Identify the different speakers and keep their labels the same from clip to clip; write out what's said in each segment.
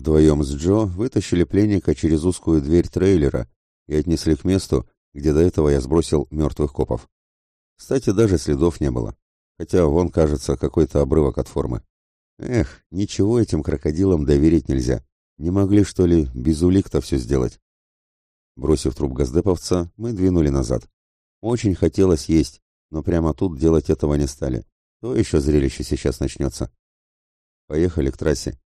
Speaker 1: Вдвоем с Джо вытащили пленника через узкую дверь трейлера и отнесли к месту, где до этого я сбросил мертвых копов. Кстати, даже следов не было, хотя вон, кажется, какой-то обрывок от формы. Эх, ничего этим крокодилам доверить нельзя. Не могли, что ли, без улик-то все сделать? Бросив труп газдеповца, мы двинули назад. Очень хотелось есть, но прямо тут делать этого не стали. То еще зрелище сейчас начнется. Поехали к трассе.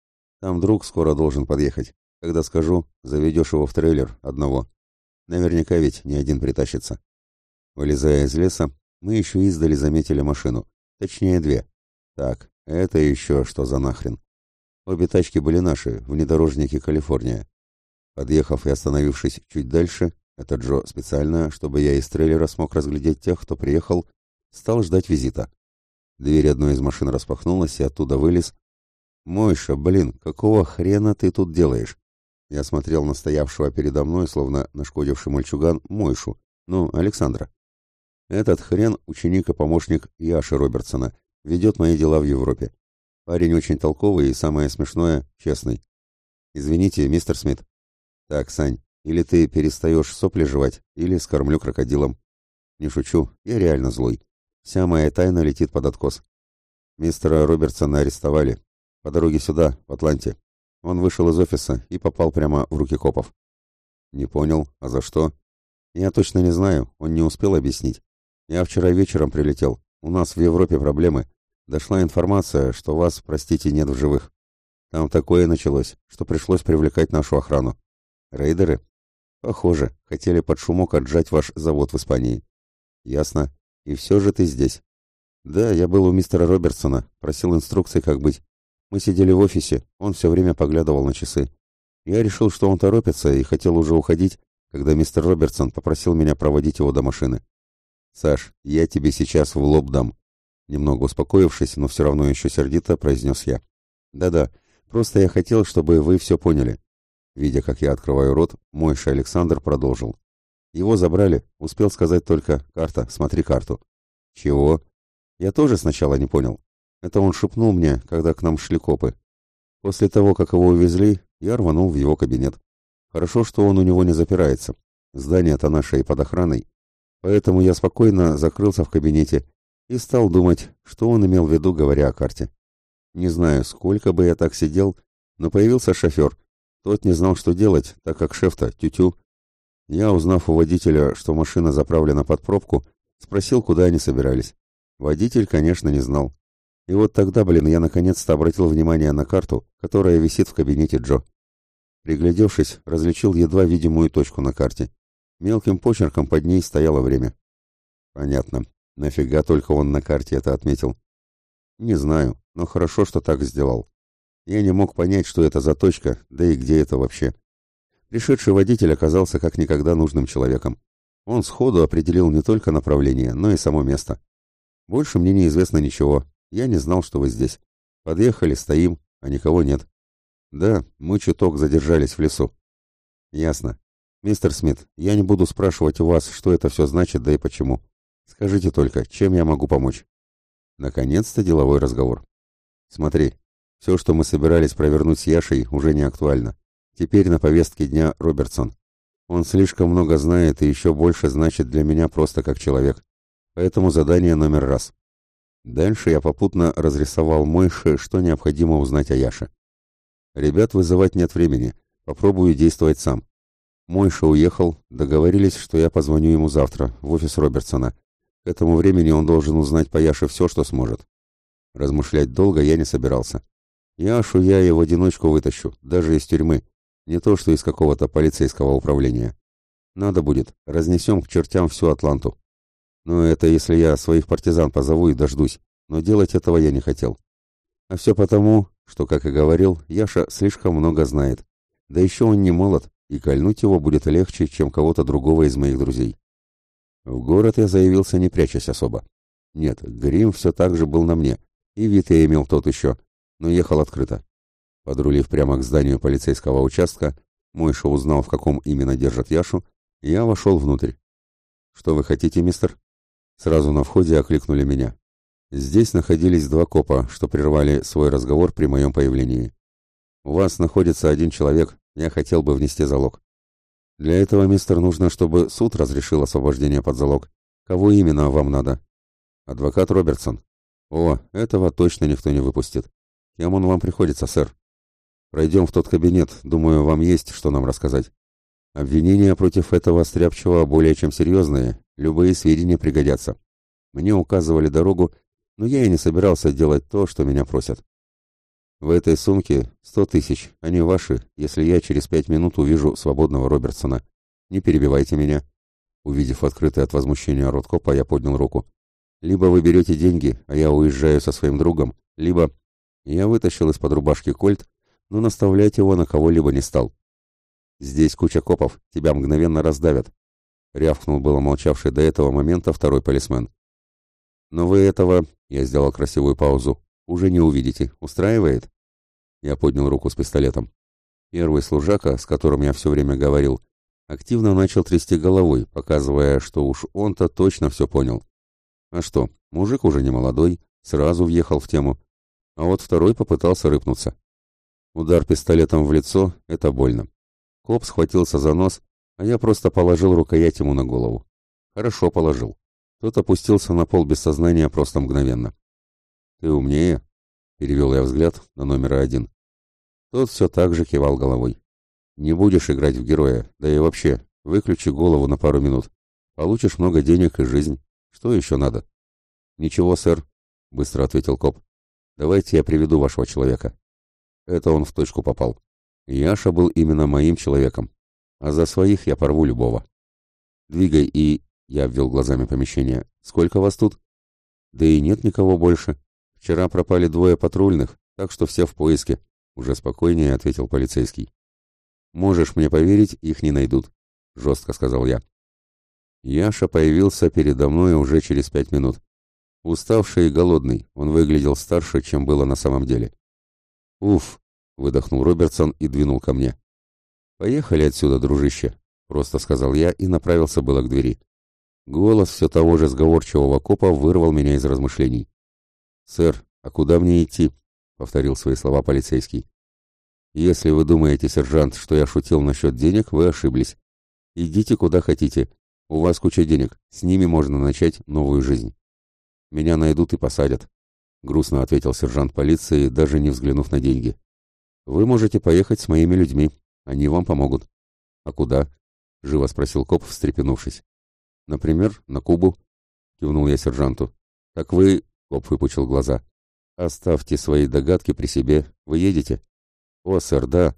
Speaker 1: Там друг скоро должен подъехать. Когда скажу, заведешь его в трейлер, одного. Наверняка ведь не один притащится. Вылезая из леса, мы еще издали заметили машину. Точнее, две. Так, это еще что за нахрен? Обе тачки были наши, внедорожники Калифорния. Подъехав и остановившись чуть дальше, это Джо специально, чтобы я из трейлера смог разглядеть тех, кто приехал, стал ждать визита. Дверь одной из машин распахнулась, и оттуда вылез. «Мойша, блин, какого хрена ты тут делаешь?» Я смотрел на стоявшего передо мной, словно нашкодивший мальчуган, Мойшу, ну, Александра. Этот хрен — ученик и помощник Яши Робертсона, ведет мои дела в Европе. Парень очень толковый и, самое смешное, честный. Извините, мистер Смит. Так, Сань, или ты перестаешь сопли жевать, или скормлю крокодилом. Не шучу, я реально злой. Вся моя тайна летит под откос. Мистера Робертсона арестовали. По дороге сюда, в Атланте. Он вышел из офиса и попал прямо в руки копов. Не понял, а за что? Я точно не знаю, он не успел объяснить. Я вчера вечером прилетел. У нас в Европе проблемы. Дошла информация, что вас, простите, нет в живых. Там такое началось, что пришлось привлекать нашу охрану. Рейдеры? Похоже, хотели под шумок отжать ваш завод в Испании. Ясно. И все же ты здесь. Да, я был у мистера Робертсона, просил инструкции, как быть. Мы сидели в офисе, он все время поглядывал на часы. Я решил, что он торопится и хотел уже уходить, когда мистер Робертсон попросил меня проводить его до машины. «Саш, я тебе сейчас в лоб дам», — немного успокоившись, но все равно еще сердито произнес я. «Да-да, просто я хотел, чтобы вы все поняли. Видя, как я открываю рот, мойша Александр продолжил. Его забрали, успел сказать только «карта, смотри карту». «Чего?» Я тоже сначала не понял. Это он шепнул мне, когда к нам шли копы. После того, как его увезли, я рванул в его кабинет. Хорошо, что он у него не запирается. Здание-то наше и под охраной. Поэтому я спокойно закрылся в кабинете и стал думать, что он имел в виду, говоря о карте. Не знаю, сколько бы я так сидел, но появился шофер, тот не знал, что делать, так как шеф-то тютю. Я, узнав у водителя, что машина заправлена под пробку, спросил, куда они собирались. Водитель, конечно, не знал. И вот тогда, блин, я наконец-то обратил внимание на карту, которая висит в кабинете Джо. Приглядевшись, различил едва видимую точку на карте. Мелким почерком под ней стояло время. Понятно. Нафига только он на карте это отметил? Не знаю, но хорошо, что так сделал. Я не мог понять, что это за точка, да и где это вообще. Пришедший водитель оказался как никогда нужным человеком. Он сходу определил не только направление, но и само место. Больше мне неизвестно ничего. Я не знал, что вы здесь. Подъехали, стоим, а никого нет. Да, мы чуток задержались в лесу. Ясно. Мистер Смит, я не буду спрашивать у вас, что это все значит, да и почему. Скажите только, чем я могу помочь? Наконец-то деловой разговор. Смотри, все, что мы собирались провернуть с Яшей, уже не актуально. Теперь на повестке дня Робертсон. Он слишком много знает и еще больше значит для меня просто как человек. Поэтому задание номер раз. Дальше я попутно разрисовал Мойше, что необходимо узнать о Яше. Ребят вызывать нет времени. Попробую действовать сам. Мойша уехал, договорились, что я позвоню ему завтра, в офис Робертсона. К этому времени он должен узнать по Яше все, что сможет. Размышлять долго я не собирался. Яшу я и в одиночку вытащу, даже из тюрьмы, не то что из какого-то полицейского управления. Надо будет, разнесем к чертям всю Атланту. Но это если я своих партизан позову и дождусь, но делать этого я не хотел. А все потому, что, как и говорил, Яша слишком много знает. Да еще он не молод, и кольнуть его будет легче, чем кого-то другого из моих друзей. В город я заявился, не прячась особо. Нет, грим все так же был на мне, и вид я имел тот еще, но ехал открыто. Подрулив прямо к зданию полицейского участка, Мойша узнал, в каком именно держат Яшу, и я вошел внутрь. «Что вы хотите, мистер?» Сразу на входе окликнули меня. Здесь находились два копа, что прервали свой разговор при моем появлении. У вас находится один человек, я хотел бы внести залог. Для этого, мистер, нужно, чтобы суд разрешил освобождение под залог. Кого именно вам надо? Адвокат Робертсон. О, этого точно никто не выпустит. Кем он вам приходится, сэр? Пройдем в тот кабинет, думаю, вам есть что нам рассказать. Обвинения против этого стряпчего более чем серьезные, любые сведения пригодятся. Мне указывали дорогу, но я и не собирался делать то, что меня просят. В этой сумке сто тысяч, они ваши, если я через пять минут увижу свободного Робертсона. Не перебивайте меня. Увидев открытый от возмущения рот копа, я поднял руку. Либо вы берете деньги, а я уезжаю со своим другом, либо... Я вытащил из-под рубашки кольт, но наставлять его на кого-либо не стал. «Здесь куча копов, тебя мгновенно раздавят», — рявкнул было молчавший до этого момента второй полисмен. «Но вы этого...» — я сделал красивую паузу. «Уже не увидите. Устраивает?» Я поднял руку с пистолетом. Первый служака, с которым я все время говорил, активно начал трясти головой, показывая, что уж он-то точно все понял. А что, мужик уже не молодой, сразу въехал в тему. А вот второй попытался рыпнуться. Удар пистолетом в лицо — это больно. Коп схватился за нос, а я просто положил рукоять ему на голову. Хорошо положил. Тот опустился на пол без сознания просто мгновенно. «Ты умнее?» — перевел я взгляд на номера один. Тот все так же кивал головой. «Не будешь играть в героя, да и вообще, выключи голову на пару минут. Получишь много денег и жизнь. Что еще надо?» «Ничего, сэр», — быстро ответил коп. «Давайте я приведу вашего человека». Это он в точку попал. Яша был именно моим человеком, а за своих я порву любого. «Двигай и...» — я обвел глазами помещение. «Сколько вас тут?» «Да и нет никого больше. Вчера пропали двое патрульных, так что все в поиске», уже спокойнее ответил полицейский. Можешь мне поверить, их не найдут, жестко сказал я. Яша появился передо мной уже через пять минут. Уставший и голодный, он выглядел старше, чем было на самом деле. «Уф!» — выдохнул Робертсон и двинул ко мне. «Поехали отсюда, дружище», — просто сказал я и направился было к двери. Голос все того же сговорчивого копа вырвал меня из размышлений. «Сэр, а куда мне идти?» повторил свои слова полицейский. Если вы думаете, сержант, что я шутил насчет денег, вы ошиблись. Идите куда хотите. У вас куча денег. С ними можно начать новую жизнь. Меня найдут и посадят. Грустно ответил сержант полиции, даже не взглянув на деньги. Вы можете поехать с моими людьми. Они вам помогут. А куда? Живо спросил коп, встрепенувшись. Например, на Кубу. Кивнул я сержанту. Так вы... Коп выпучил глаза. Оставьте свои догадки при себе. Вы едете? О, сэр, да.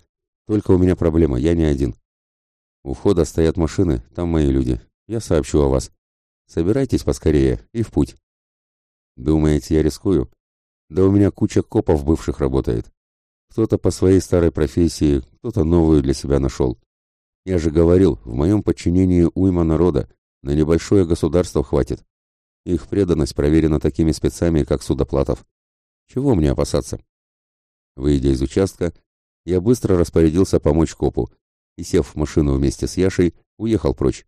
Speaker 1: Только у меня проблема, я не один. У входа стоят машины, там мои люди. Я сообщу о вас. Собирайтесь поскорее и в путь. Думаете, я рискую? Да у меня куча копов бывших работает. Кто-то по своей старой профессии, кто-то новую для себя нашел. Я же говорил, в моем подчинении уйма народа, на небольшое государство хватит. Их преданность проверена такими спецами, как Судоплатов. Чего мне опасаться? Выйдя из участка, я быстро распорядился помочь копу и, сев в машину вместе с Яшей, уехал прочь.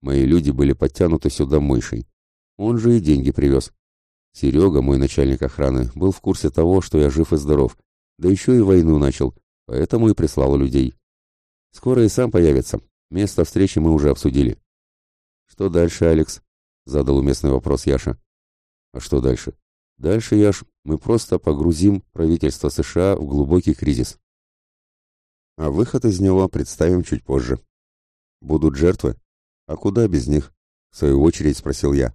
Speaker 1: Мои люди были подтянуты сюда мойшей. Он же и деньги привез. Серега, мой начальник охраны, был в курсе того, что я жив и здоров, да еще и войну начал, поэтому и прислал людей. Скоро и сам появится. Место встречи мы уже обсудили. «Что дальше, Алекс?» — задал уместный вопрос Яша. «А что дальше? Дальше, Яш, мы просто погрузим правительство США в глубокий кризис. А выход из него представим чуть позже. Будут жертвы? А куда без них? В свою очередь спросил я.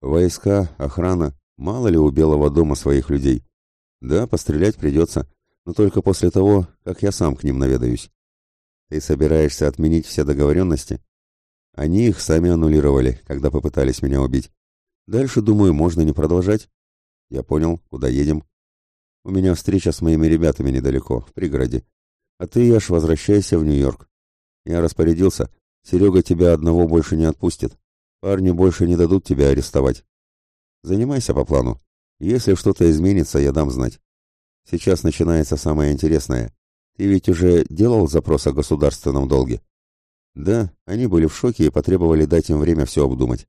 Speaker 1: Войска, охрана, мало ли у Белого дома своих людей. Да, пострелять придется, но только после того, как я сам к ним наведаюсь. Ты собираешься отменить все договоренности? Они их сами аннулировали, когда попытались меня убить. Дальше, думаю, можно не продолжать. Я понял, куда едем. У меня встреча с моими ребятами недалеко, в пригороде. А ты, Яш, возвращайся в Нью-Йорк. Я распорядился. Серега тебя одного больше не отпустит. Парни больше не дадут тебя арестовать. Занимайся по плану. Если что-то изменится, я дам знать. Сейчас начинается самое интересное. Ты ведь уже делал запрос о государственном долге? Да, они были в шоке и потребовали дать им время все обдумать.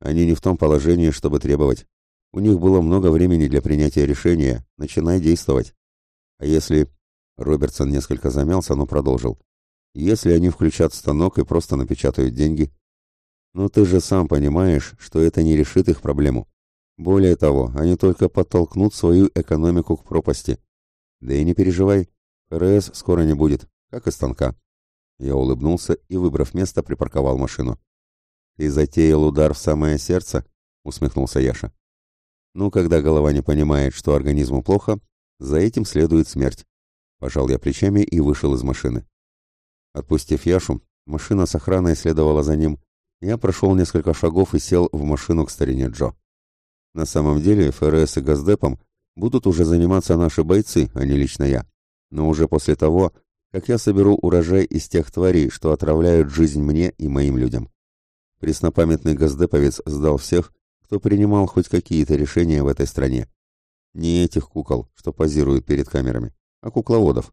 Speaker 1: Они не в том положении, чтобы требовать. У них было много времени для принятия решения, начинай действовать. А если... Робертсон несколько замялся, но продолжил. Если они включат станок и просто напечатают деньги. Но ты же сам понимаешь, что это не решит их проблему. Более того, они только подтолкнут свою экономику к пропасти. Да и не переживай, ФРС скоро не будет, как и станка. Я улыбнулся и, выбрав место, припарковал машину. «Ты затеял удар в самое сердце?» — усмехнулся Яша. «Ну, когда голова не понимает, что организму плохо, за этим следует смерть». Пожал я плечами и вышел из машины. Отпустив Яшу, машина с охраной следовала за ним. Я прошел несколько шагов и сел в машину к старине Джо. На самом деле ФРС и Газдепом будут уже заниматься наши бойцы, а не лично я. Но уже после того, как я соберу урожай из тех тварей, что отравляют жизнь мне и моим людям. Преснопамятный газдеповец сдал всех, кто принимал хоть какие-то решения в этой стране. Не этих кукол, что позируют перед камерами, а кукловодов.